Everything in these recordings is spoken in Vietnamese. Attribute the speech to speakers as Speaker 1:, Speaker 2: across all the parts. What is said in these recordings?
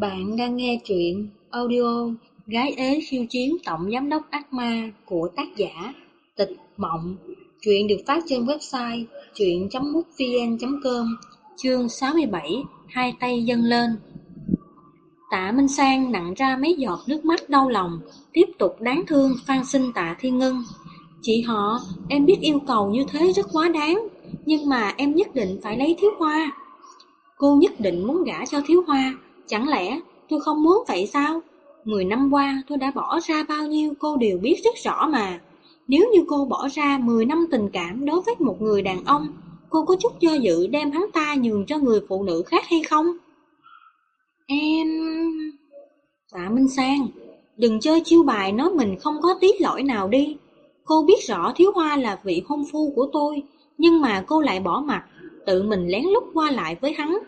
Speaker 1: Bạn đang nghe truyện audio Gái ế khiêu chiến tổng giám đốc ác ma của tác giả Tịch Mộng. Truyện được phát trên website truyện.mútvn.com Chương 67 Hai tay dâng lên. Tạ Minh Sang nặng ra mấy giọt nước mắt đau lòng Tiếp tục đáng thương phan sinh tạ Thiên Ngân. Chị họ, em biết yêu cầu như thế rất quá đáng Nhưng mà em nhất định phải lấy thiếu hoa. Cô nhất định muốn gả cho thiếu hoa. Chẳng lẽ tôi không muốn vậy sao? Mười năm qua tôi đã bỏ ra bao nhiêu cô đều biết rất rõ mà. Nếu như cô bỏ ra 10 năm tình cảm đối với một người đàn ông, cô có chút do dự đem hắn ta nhường cho người phụ nữ khác hay không? Em... Tạ Minh Sang, đừng chơi chiêu bài nói mình không có tí lỗi nào đi. Cô biết rõ Thiếu Hoa là vị hôn phu của tôi, nhưng mà cô lại bỏ mặt, tự mình lén lút qua lại với hắn.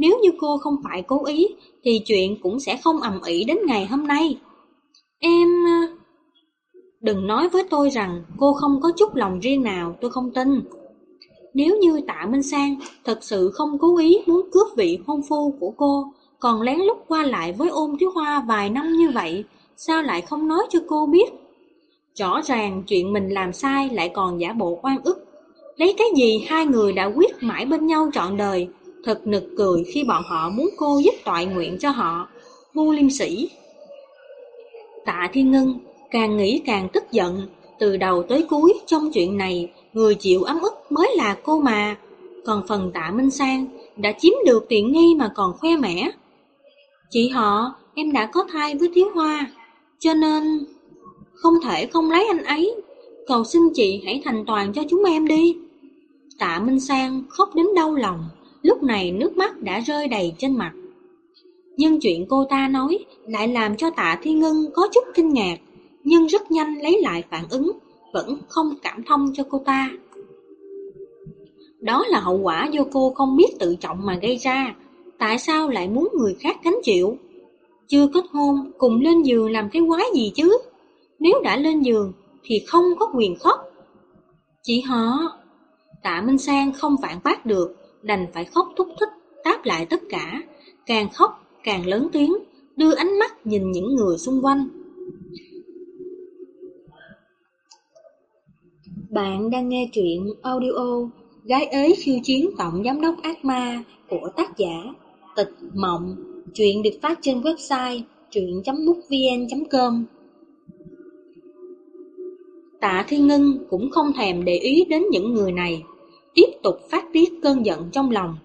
Speaker 1: Nếu như cô không phải cố ý, thì chuyện cũng sẽ không ầm ĩ đến ngày hôm nay. Em... Ờ, đừng nói với tôi rằng cô không có chút lòng riêng nào, tôi không tin. Nếu như Tạ Minh Sang thật sự không cố ý muốn cướp vị hôn phu của cô, còn lén lút qua lại với ôm thiếu hoa vài năm như vậy, sao lại không nói cho cô biết? Rõ ràng chuyện mình làm sai lại còn giả bộ oan ức. Lấy cái gì hai người đã quyết mãi bên nhau trọn đời, Thật nực cười khi bọn họ muốn cô giúp toại nguyện cho họ. Vô liêm sĩ. Tạ Thiên Ngân càng nghĩ càng tức giận. Từ đầu tới cuối trong chuyện này, Người chịu ấm ức mới là cô mà. Còn phần tạ Minh Sang Đã chiếm được tiện nghi mà còn khoe mẽ. Chị họ, Em đã có thai với Thiếu Hoa, Cho nên Không thể không lấy anh ấy. Cầu xin chị hãy thành toàn cho chúng em đi. Tạ Minh Sang khóc đến đau lòng lúc này nước mắt đã rơi đầy trên mặt. Nhưng chuyện cô ta nói lại làm cho tạ Thiên Ngân có chút kinh ngạc, nhưng rất nhanh lấy lại phản ứng, vẫn không cảm thông cho cô ta. Đó là hậu quả do cô không biết tự trọng mà gây ra, tại sao lại muốn người khác gánh chịu? Chưa kết hôn, cùng lên giường làm cái quái gì chứ? Nếu đã lên giường, thì không có quyền khóc. Chị họ, tạ Minh Sang không phản bác được, đành phải khóc thúc thích, đáp lại tất cả, càng khóc càng lớn tiếng, đưa ánh mắt nhìn những người xung quanh. Bạn đang nghe truyện audio Gái ế khiêu chiến tổng giám đốc ác ma của tác giả Tịch Mộng. Truyện được phát trên website truyện.mútvn.com Tạ Thiên Ngân cũng không thèm để ý đến những người này tiếp tục phát tiết cơn giận trong lòng.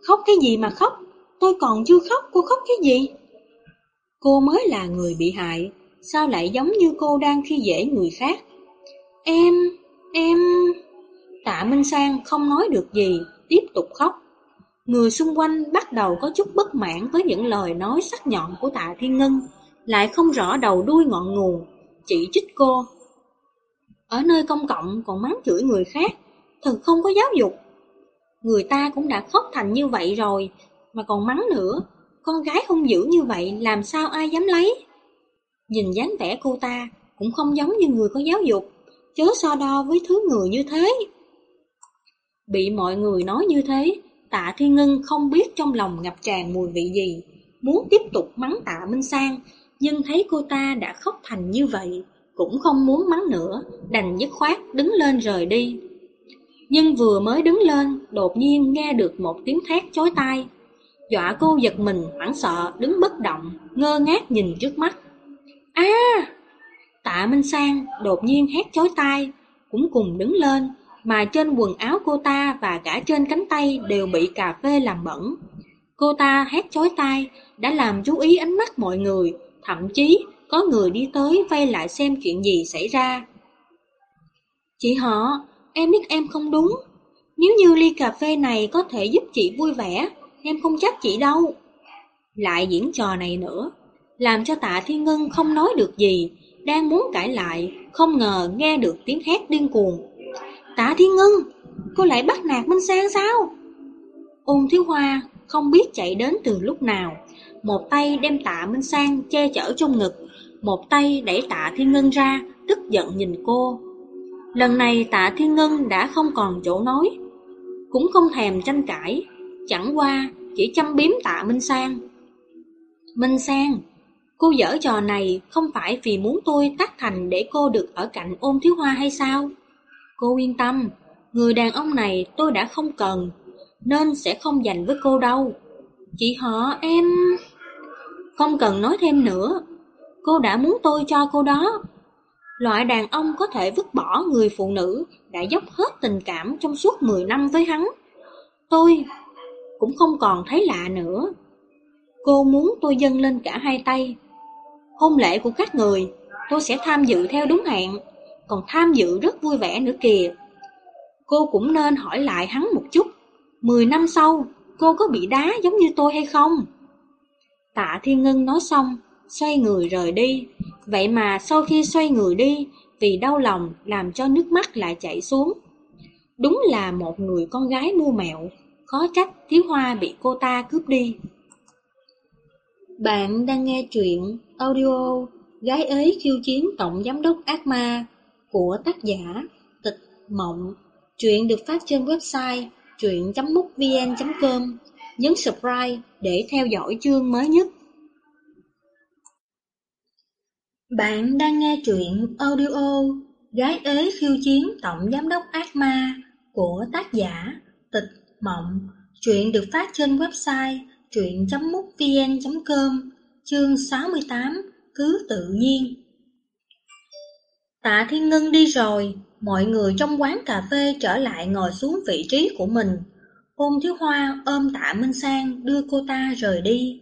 Speaker 1: Khóc cái gì mà khóc? Tôi còn chưa khóc, cô khóc cái gì? Cô mới là người bị hại, sao lại giống như cô đang khi dễ người khác? Em, em... Tạ Minh Sang không nói được gì, tiếp tục khóc. Người xung quanh bắt đầu có chút bất mãn với những lời nói sắc nhọn của Tạ Thiên Ngân, lại không rõ đầu đuôi ngọn nguồn, chỉ trích cô. Ở nơi công cộng còn mắng chửi người khác, thật không có giáo dục. Người ta cũng đã khóc thành như vậy rồi, mà còn mắng nữa, con gái hung dữ như vậy làm sao ai dám lấy. Nhìn dáng vẻ cô ta cũng không giống như người có giáo dục, chớ so đo với thứ người như thế. Bị mọi người nói như thế, tạ Thiên Ngân không biết trong lòng ngập tràn mùi vị gì, muốn tiếp tục mắng tạ Minh Sang, nhưng thấy cô ta đã khóc thành như vậy, cũng không muốn mắng nữa, đành dứt khoát đứng lên rời đi. Nhưng vừa mới đứng lên, đột nhiên nghe được một tiếng thét chói tai. Dọa cô giật mình, hoảng sợ, đứng bất động, ngơ ngác nhìn trước mắt. a Tạ Minh Sang đột nhiên hét chói tai, cũng cùng đứng lên, mà trên quần áo cô ta và cả trên cánh tay đều bị cà phê làm bẩn. Cô ta hét chói tai, đã làm chú ý ánh mắt mọi người, thậm chí có người đi tới vây lại xem chuyện gì xảy ra. Chị họ, Em biết em không đúng. Nếu như ly cà phê này có thể giúp chị vui vẻ, em không trách chị đâu. Lại diễn trò này nữa, làm cho tạ thiên ngân không nói được gì, đang muốn cãi lại, không ngờ nghe được tiếng hét điên cuồng. Tạ thiên ngân, cô lại bắt nạt Minh Sang sao? Ôn thiếu hoa không biết chạy đến từ lúc nào, một tay đem tạ Minh Sang che chở trong ngực, một tay đẩy tạ thiên ngân ra, tức giận nhìn cô, Lần này tạ Thiên Ngân đã không còn chỗ nói Cũng không thèm tranh cãi Chẳng qua chỉ chăm biếm tạ Minh Sang Minh Sang, cô dở trò này không phải vì muốn tôi tác thành để cô được ở cạnh ôm thiếu hoa hay sao? Cô yên tâm, người đàn ông này tôi đã không cần, nên sẽ không dành với cô đâu. Chị họ em... Không cần nói thêm nữa, cô đã muốn tôi cho cô đó. Loại đàn ông có thể vứt bỏ người phụ nữ đã dốc hết tình cảm trong suốt 10 năm với hắn. Tôi cũng không còn thấy lạ nữa. Cô muốn tôi dâng lên cả hai tay. Hôn lễ của các người, tôi sẽ tham dự theo đúng hẹn, còn tham dự rất vui vẻ nữa kìa. Cô cũng nên hỏi lại hắn một chút, 10 năm sau, cô có bị đá giống như tôi hay không? Tạ Thiên Ngân nói xong, xoay người rời đi. Vậy mà sau khi xoay người đi, vì đau lòng làm cho nước mắt lại chảy xuống. Đúng là một người con gái mua mẹo, khó trách Thiếu Hoa bị cô ta cướp đi. Bạn đang nghe truyện audio Gái ấy khiêu chiến tổng giám đốc ác ma của tác giả Tịch Mộng. Truyện được phát trên website truyện.mútvn.com. Nhấn subscribe để theo dõi chương mới nhất. Bạn đang nghe truyện audio Gái ế khiêu chiến tổng giám đốc ác ma của tác giả Tịch Mộng. Truyện được phát trên website truyện.mútvn.com Chương 68 Cứ tự nhiên Tạ Thiên Ngân đi rồi, mọi người trong quán cà phê trở lại ngồi xuống vị trí của mình. Ôn Thiếu Hoa ôm Tạ Minh Sang đưa cô ta rời đi.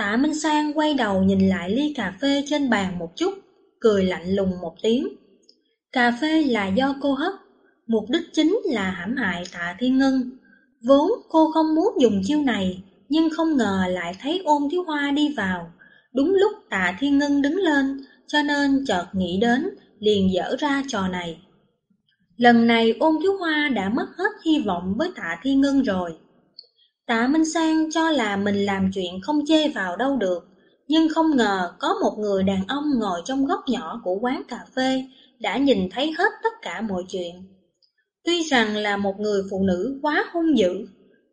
Speaker 1: Tạ Minh Sang quay đầu nhìn lại ly cà phê trên bàn một chút, cười lạnh lùng một tiếng. Cà phê là do cô hấp, mục đích chính là hãm hại Tạ Thiên Ngân. Vốn cô không muốn dùng chiêu này, nhưng không ngờ lại thấy ôn thiếu hoa đi vào. Đúng lúc tạ thiên ngân đứng lên, cho nên chợt nghĩ đến, liền dở ra trò này. Lần này ôn thiếu hoa đã mất hết hy vọng với tạ thiên ngân rồi. Tạ Minh Sang cho là mình làm chuyện không chê vào đâu được, nhưng không ngờ có một người đàn ông ngồi trong góc nhỏ của quán cà phê đã nhìn thấy hết tất cả mọi chuyện. Tuy rằng là một người phụ nữ quá hung dữ,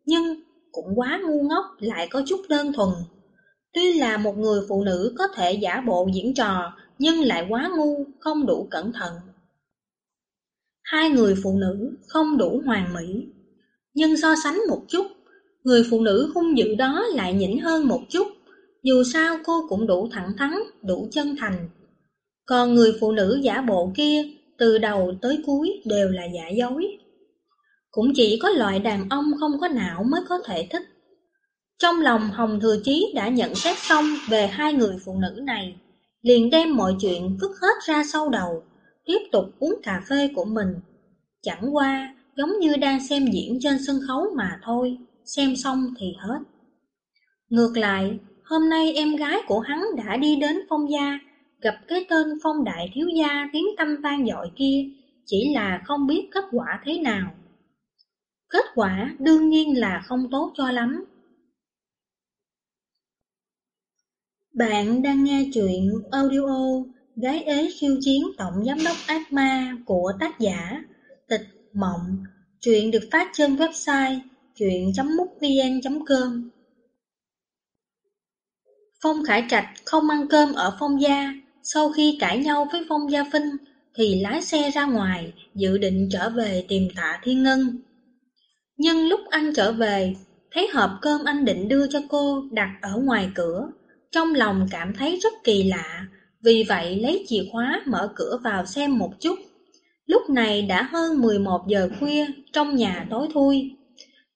Speaker 1: nhưng cũng quá ngu ngốc lại có chút đơn thuần. Tuy là một người phụ nữ có thể giả bộ diễn trò, nhưng lại quá ngu, không đủ cẩn thận. Hai người phụ nữ không đủ hoàn mỹ, nhưng so sánh một chút, người phụ nữ hung dữ đó lại nhỉnh hơn một chút, dù sao cô cũng đủ thẳng thắn, đủ chân thành. Còn người phụ nữ giả bộ kia, từ đầu tới cuối đều là giả dối. Cũng chỉ có loại đàn ông không có não mới có thể thích. Trong lòng Hồng Thừa Chí đã nhận xét xong về hai người phụ nữ này, liền đem mọi chuyện vứt hết ra sau đầu, tiếp tục uống cà phê của mình. Chẳng qua, giống như đang xem diễn trên sân khấu mà thôi, xem xong thì hết. Ngược lại, hôm nay em gái của hắn đã đi đến phong gia, gặp cái tên phong đại thiếu gia tiếng tâm vang dội kia, chỉ là không biết kết quả thế nào. Kết quả đương nhiên là không tốt cho lắm. Bạn đang nghe chuyện audio Gái ế khiêu chiến tổng giám đốc ác ma của tác giả Tịch Mộng. chuyện được phát trên website truyện.mútvn.com Phong Khải Trạch không ăn cơm ở Phong Gia. Sau khi cãi nhau với Phong Gia Vinh thì lái xe ra ngoài, dự định trở về tìm tạ Thiên Ngân. Nhưng lúc anh trở về, thấy hộp cơm anh định đưa cho cô đặt ở ngoài cửa. Trong lòng cảm thấy rất kỳ lạ, vì vậy lấy chìa khóa mở cửa vào xem một chút. Lúc này đã hơn 11 giờ khuya, trong nhà tối thui.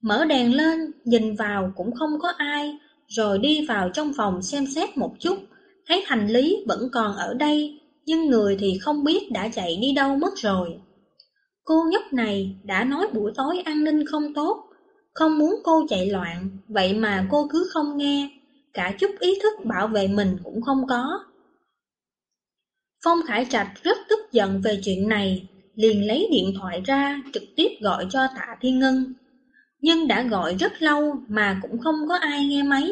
Speaker 1: Mở đèn lên, nhìn vào cũng không có ai, rồi đi vào trong phòng xem xét một chút. Thấy hành lý vẫn còn ở đây, nhưng người thì không biết đã chạy đi đâu mất rồi. Cô nhóc này đã nói buổi tối an ninh không tốt, không muốn cô chạy loạn, vậy mà cô cứ không nghe, cả chút ý thức bảo vệ mình cũng không có. Phong Khải Trạch rất tức giận về chuyện này, liền lấy điện thoại ra trực tiếp gọi cho Tạ Thiên Ngân. Nhưng đã gọi rất lâu mà cũng không có ai nghe máy,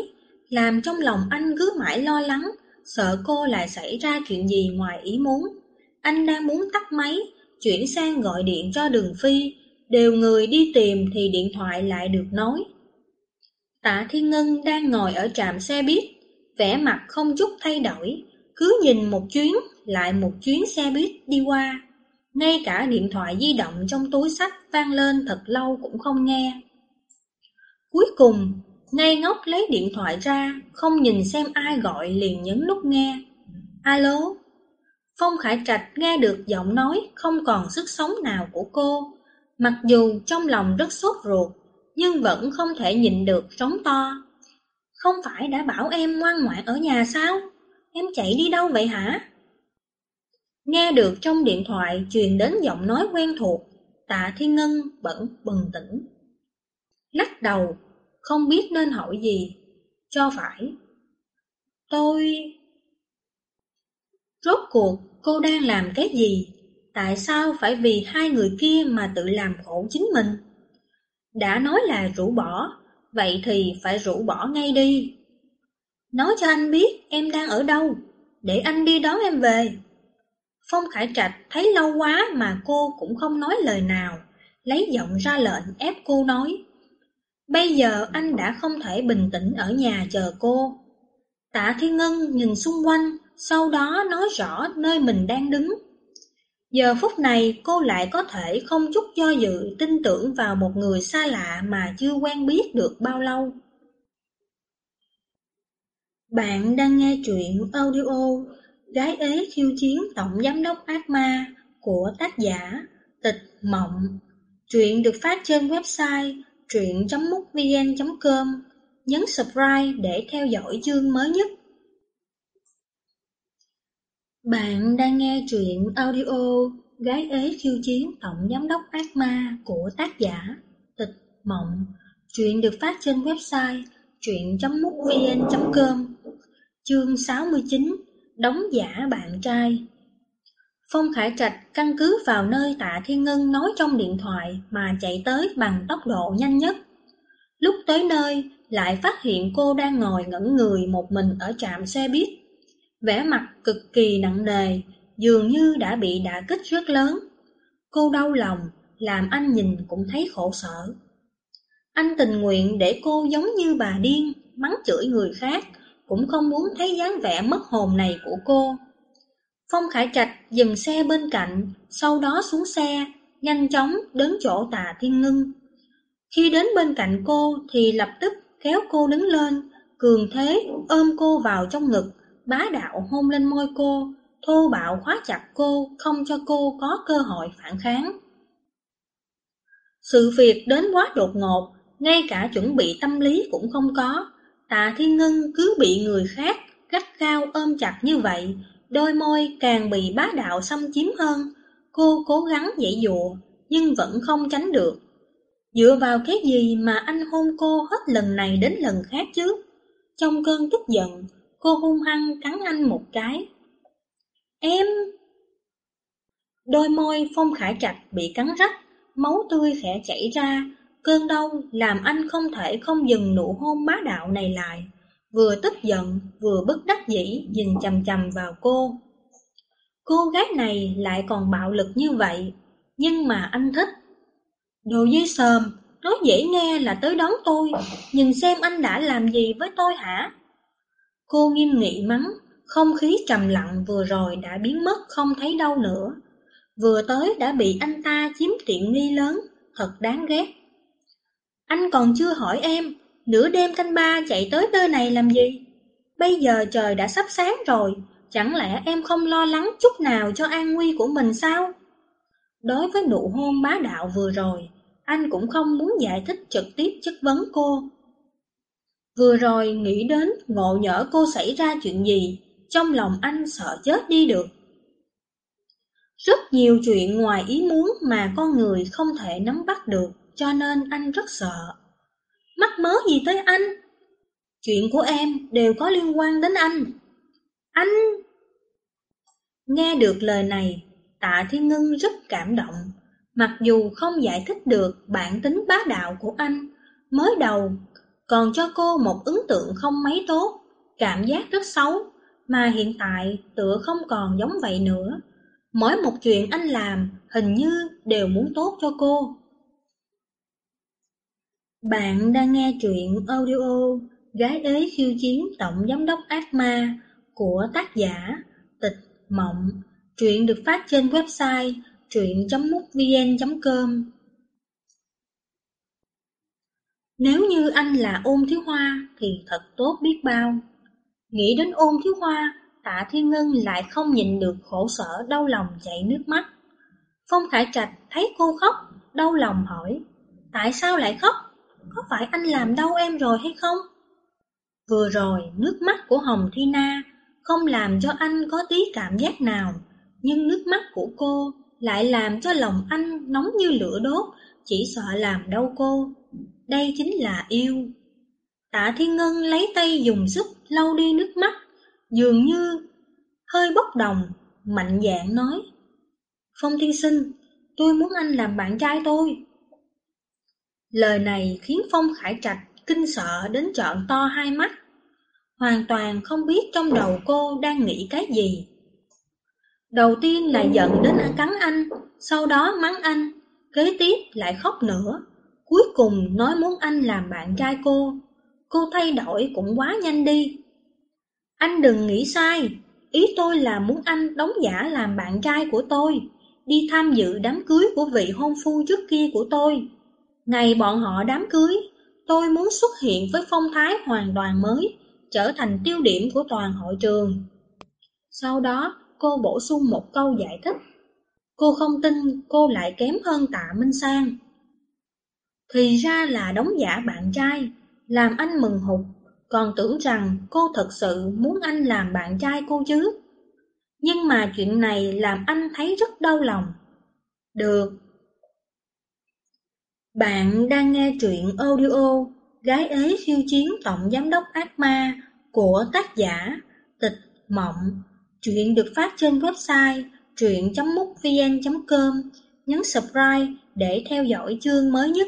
Speaker 1: làm trong lòng anh cứ mãi lo lắng, sợ cô lại xảy ra chuyện gì ngoài ý muốn. Anh đang muốn tắt máy, chuyển sang gọi điện cho Đường Phi, đều người đi tìm thì điện thoại lại được nói. Tạ Thiên Ngân đang ngồi ở trạm xe buýt, vẻ mặt không chút thay đổi, cứ nhìn một chuyến lại một chuyến xe buýt đi qua. Ngay cả điện thoại di động trong túi sách vang lên thật lâu cũng không nghe. Cuối cùng, ngây ngốc lấy điện thoại ra, không nhìn xem ai gọi liền nhấn nút nghe. Alo? Phong Khải Trạch nghe được giọng nói không còn sức sống nào của cô. Mặc dù trong lòng rất sốt ruột, nhưng vẫn không thể nhịn được trống to. Không phải đã bảo em ngoan ngoãn ở nhà sao? Em chạy đi đâu vậy hả? Nghe được trong điện thoại truyền đến giọng nói quen thuộc, tạ thiên ngân vẫn bừng tỉnh. Lắc đầu, không biết nên hỏi gì, cho phải. Tôi... Rốt cuộc cô đang làm cái gì? Tại sao phải vì hai người kia mà tự làm khổ chính mình? Đã nói là rũ bỏ, vậy thì phải rũ bỏ ngay đi. Nói cho anh biết em đang ở đâu, để anh đi đón em về. Phong Khải Trạch thấy lâu quá mà cô cũng không nói lời nào, lấy giọng ra lệnh ép cô nói. Bây giờ anh đã không thể bình tĩnh ở nhà chờ cô. Tạ Thiên Ngân nhìn xung quanh, sau đó nói rõ nơi mình đang đứng. Giờ phút này cô lại có thể không chút do dự tin tưởng vào một người xa lạ mà chưa quen biết được bao lâu. Bạn đang nghe truyện audio Gái ế khiêu chiến tổng giám đốc ác ma của tác giả Tịch Mộng. Truyện được phát trên website truyện.mútvn.com. Nhấn subscribe để theo dõi chương mới nhất. Bạn đang nghe truyện audio Gái ế khiêu chiến, tổng giám đốc ác ma của tác giả Tịch Mộng. Truyện được phát trên website truyện.mútvn.com. Chương 69 Đóng giả bạn trai Phong Khải Trạch căn cứ vào nơi tạ Thiên Ngân nói trong điện thoại mà chạy tới bằng tốc độ nhanh nhất. Lúc tới nơi, lại phát hiện cô đang ngồi ngẩn người một mình ở trạm xe buýt. vẻ mặt cực kỳ nặng nề, dường như đã bị đả kích rất lớn. Cô đau lòng, làm anh nhìn cũng thấy khổ sở. Anh tình nguyện để cô giống như bà điên, mắng chửi người khác, cũng không muốn thấy dáng vẻ mất hồn này của cô. Phong Khải Trạch dừng xe bên cạnh, sau đó xuống xe, nhanh chóng đến chỗ tà thiên ngưng. Khi đến bên cạnh cô thì lập tức kéo cô đứng lên, cường thế ôm cô vào trong ngực, bá đạo hôn lên môi cô, thô bạo khóa chặt cô, không cho cô có cơ hội phản kháng. Sự việc đến quá đột ngột, ngay cả chuẩn bị tâm lý cũng không có, Tạ Thiên Ngân cứ bị người khác gắt cao ôm chặt như vậy, đôi môi càng bị bá đạo xâm chiếm hơn. Cô cố gắng dãy dụa, nhưng vẫn không tránh được. Dựa vào cái gì mà anh hôn cô hết lần này đến lần khác chứ? Trong cơn tức giận, cô hung hăng cắn anh một cái. Em... Đôi môi Phong Khải Trạch bị cắn rách, máu tươi khẽ chảy ra, Cơn đau làm anh không thể không dừng nụ hôn bá đạo này lại, vừa tức giận vừa bất đắc dĩ nhìn chầm chầm vào cô. Cô gái này lại còn bạo lực như vậy, nhưng mà anh thích. Đồ dây sờm, nói dễ nghe là tới đón tôi, nhìn xem anh đã làm gì với tôi hả? Cô nghiêm nghị mắng, không khí trầm lặng vừa rồi đã biến mất không thấy đâu nữa. Vừa tới đã bị anh ta chiếm tiện nghi lớn, thật đáng ghét. Anh còn chưa hỏi em, nửa đêm canh ba chạy tới nơi này làm gì? Bây giờ trời đã sắp sáng rồi, chẳng lẽ em không lo lắng chút nào cho an nguy của mình sao? Đối với nụ hôn bá đạo vừa rồi, anh cũng không muốn giải thích trực tiếp chất vấn cô. Vừa rồi nghĩ đến ngộ nhỡ cô xảy ra chuyện gì, trong lòng anh sợ chết đi được. Rất nhiều chuyện ngoài ý muốn mà con người không thể nắm bắt được cho nên anh rất sợ. Mắc mớ gì tới anh? Chuyện của em đều có liên quan đến anh. Anh... Nghe được lời này, tạ thiên ngân rất cảm động. Mặc dù không giải thích được bản tính bá đạo của anh, mới đầu còn cho cô một ấn tượng không mấy tốt, cảm giác rất xấu, mà hiện tại tựa không còn giống vậy nữa. Mỗi một chuyện anh làm hình như đều muốn tốt cho cô. Bạn đang nghe truyện audio Gái ế khiêu chiến tổng giám đốc ác ma của tác giả Tịch Mộng. Truyện được phát trên website truyện.mútvn.com Nếu như anh là ôn thiếu hoa thì thật tốt biết bao. Nghĩ đến ôn thiếu hoa, tạ thiên ngân lại không nhịn được khổ sở đau lòng chảy nước mắt. Phong Khải Trạch thấy cô khóc, đau lòng hỏi, tại sao lại khóc? Có phải anh làm đau em rồi hay không? Vừa rồi, nước mắt của Hồng Thi Na không làm cho anh có tí cảm giác nào, nhưng nước mắt của cô lại làm cho lòng anh nóng như lửa đốt, chỉ sợ làm đau cô. Đây chính là yêu. Tạ Thiên Ngân lấy tay dùng sức lau đi nước mắt, dường như hơi bốc đồng, mạnh dạn nói. Phong Thiên Sinh, tôi muốn anh làm bạn trai tôi. Lời này khiến Phong Khải Trạch kinh sợ đến trợn to hai mắt. Hoàn toàn không biết trong đầu cô đang nghĩ cái gì. Đầu tiên là giận đến cắn anh, sau đó mắng anh, kế tiếp lại khóc nữa. Cuối cùng nói muốn anh làm bạn trai cô. Cô thay đổi cũng quá nhanh đi. Anh đừng nghĩ sai, ý tôi là muốn anh đóng giả làm bạn trai của tôi, đi tham dự đám cưới của vị hôn phu trước kia của tôi. Ngày bọn họ đám cưới, tôi muốn xuất hiện với phong thái hoàn toàn mới, trở thành tiêu điểm của toàn hội trường. Sau đó, cô bổ sung một câu giải thích. Cô không tin cô lại kém hơn tạ Minh Sang. Thì ra là đóng giả bạn trai, làm anh mừng hụt, còn tưởng rằng cô thật sự muốn anh làm bạn trai cô chứ. Nhưng mà chuyện này làm anh thấy rất đau lòng. Được. Bạn đang nghe truyện audio Gái ế khiêu chiến tổng giám đốc ác ma của tác giả Tịch Mộng. Truyện được phát trên website truyện.mútvn.com. Nhấn subscribe để theo dõi chương mới nhất.